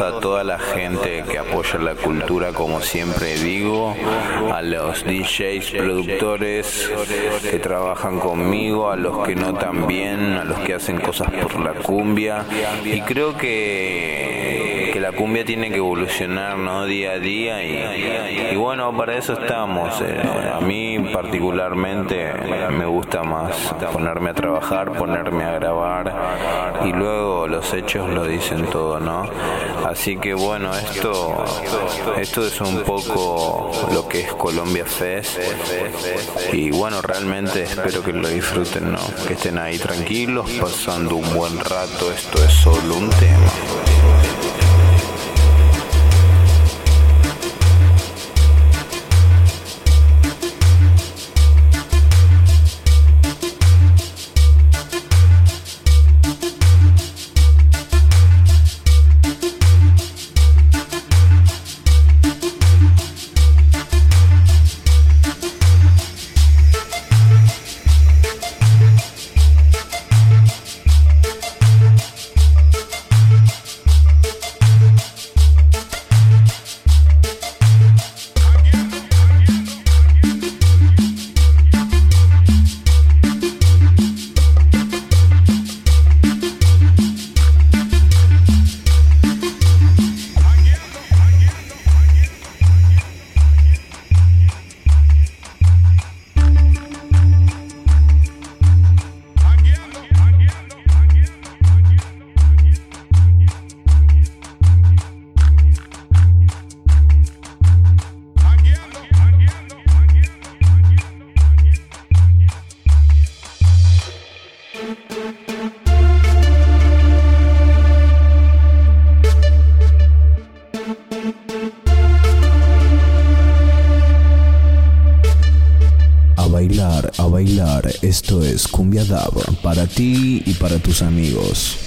A toda la gente que apoya la cultura, como siempre digo, a los DJs, productores que trabajan conmigo, a los que no también, a los que hacen cosas por la cumbia. Y creo que la cumbia tiene que evolucionar ¿no? día a día y, bueno, para eso estamos. Eh, a mí particularmente me gusta más ponerme a trabajar, ponerme a grabar y luego los hechos lo dicen todo, ¿no? Así que bueno, esto, esto es un poco lo que es Colombia Fest y bueno, realmente espero que lo disfruten, ¿no? Que estén ahí tranquilos, pasando un buen rato, esto es solo un tema. Es Cumbia Dab para ti y para tus amigos.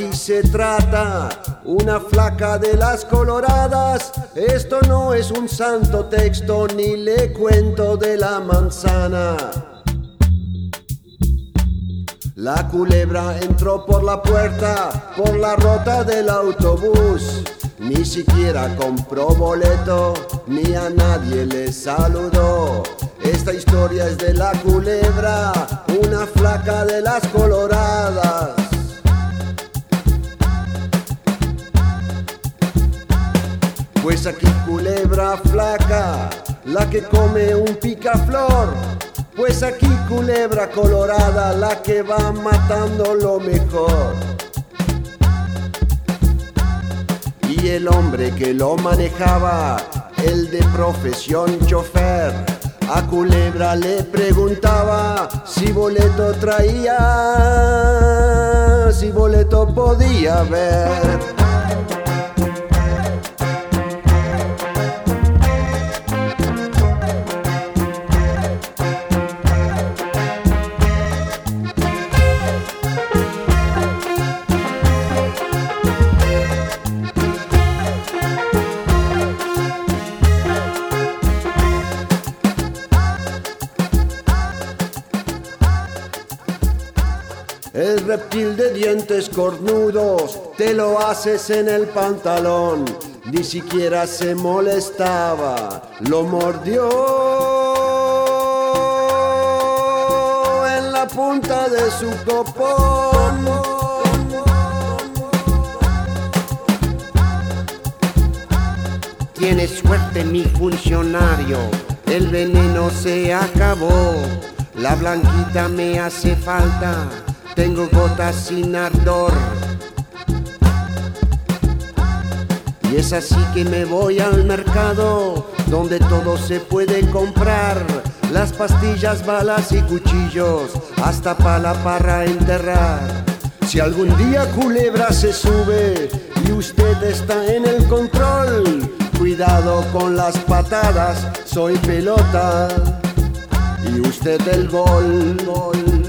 Aquí se trata, una flaca de las coloradas. Esto no es un santo texto ni le cuento de la manzana. La culebra entró por la puerta, por la rota del autobús. Ni siquiera compró boleto, ni a nadie le saludó. Esta historia es de la culebra, una flaca de las coloradas. Pues aquí culebra flaca, la que come un picaflor. Pues aquí culebra colorada, la que va matando lo mejor. Y el hombre que lo manejaba, el de profesión chofer, a culebra le preguntaba si boleto traía, si boleto podía ver. Dientes cornudos te lo haces en el pantalón. Ni siquiera se molestaba, lo mordió en la punta de su copón. Tiene suerte mi funcionario, el veneno se acabó, la blanquita me hace falta tengo gotas sin ardor. Y es así que me voy al mercado, donde todo se puede comprar. Las pastillas, balas y cuchillos, hasta pala para enterrar. Si algún día culebra se sube y usted está en el control, cuidado con las patadas, soy pelota y usted el gol. gol.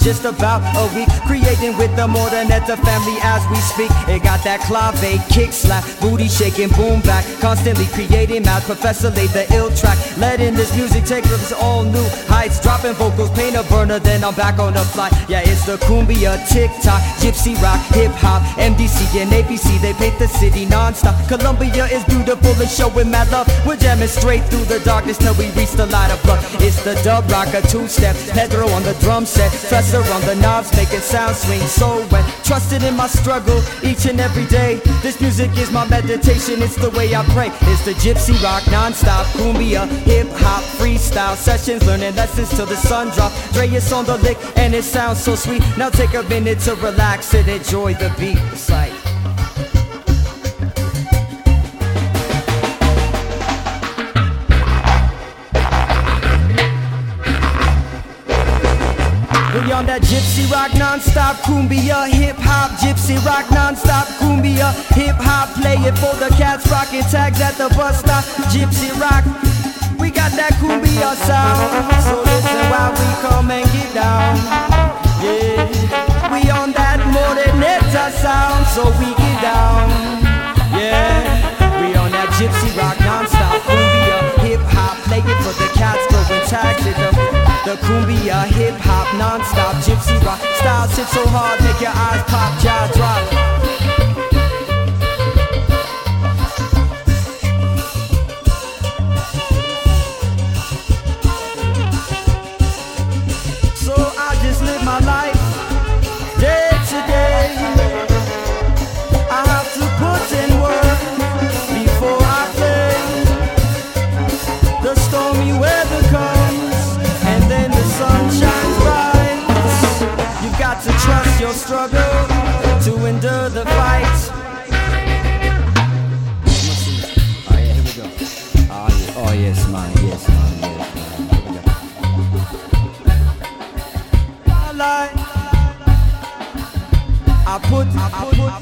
Just about a week, creating with the Moreneta family as we speak. It got that clave, kick slap, booty shaking, boom back, constantly creating mad. Professor laid the ill track, letting this music take us all new heights, dropping vocals, paint a burner, then I'm back on the fly. Yeah, it's the cumbia, TikTok, gypsy rock, hip hop, MDC and APC. They paint the city non-stop. Colombia is beautiful and showing mad love. We're jamming straight through the darkness till we reach the light of love. It's the dub rock, a two-step, Pedro on the drum set, Fresser on the knobs, making sound swing so wet. Trusted in my struggle each and every day. This music is my meditation, it's the way I It's the gypsy rock, non-stop, cumbia, hip hop, freestyle sessions, learning lessons till the sun drop. Dre is on the lick and it sounds so sweet. Now take a minute to relax and enjoy the beat. It's like gypsy rock non-stop cumbia hip hop gypsy rock non-stop cumbia hip hop play it for the cats rocking tags at the bus stop gypsy rock. We got that cumbia sound so listen while we come and get down. Yeah we on that moreneta sound so we get down. Yeah we on that gypsy rock non-stop cumbia it for the cats tags at the the cumbia, hip hop, non-stop, gypsy rock. Style hit so hard, make your eyes pop, jaw drop struggle to endure the fight. Oh yeah, here we go. Oh, yeah. oh yes, man, yes, man, yes, man. Here we go. I put, I put, I put.